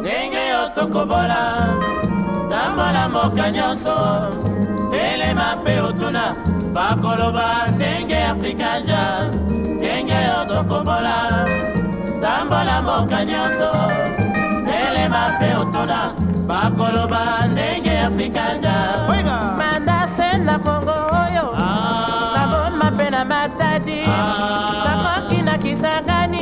ndenge yo tokobola tambola mboka nyonso telema mpe otuna bakoloba ndenge african jazz ndenge yo tokobola tambola mboka nyonso telema mpe otuna bakoloba ndenge african jazz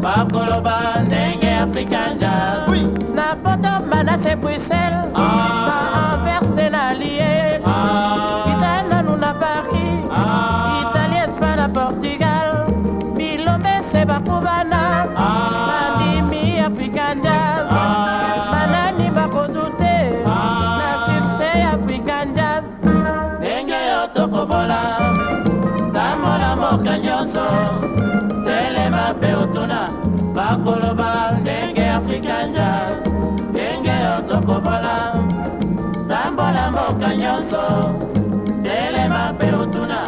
bakoloba ndenge african jazz oui. na potoma na se bruxelles ah. na anvers te na liege ah. italie nanu na paris ah. italie espagne na portugal bilombe se bakubana akoloba ndenge african jazz ndenge yo tokobola tambola mboka nyonso telema mpe otuna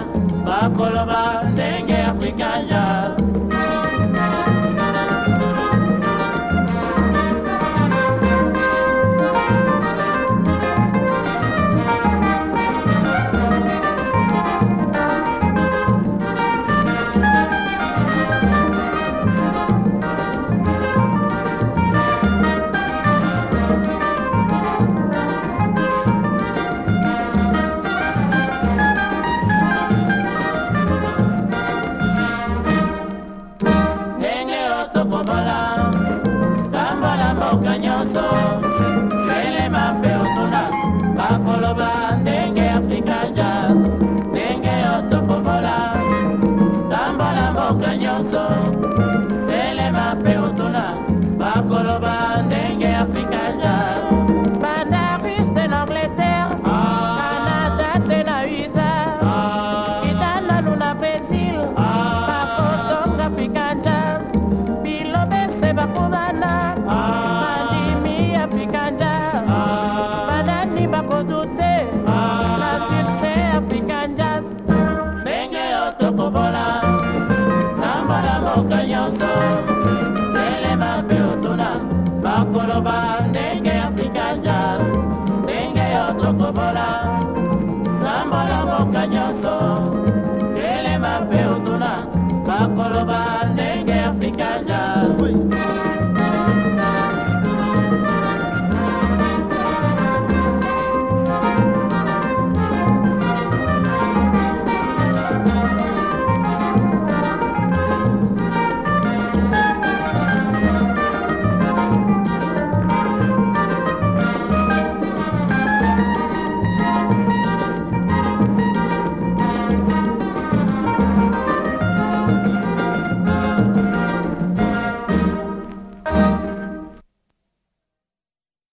bakoloba ndenge african jazz tokobola tambola mboka nyonso lelema mpe otuna bakoloba ndenge africa jazz ndenge yo tokobola tambola mboka cañoso. bakoloba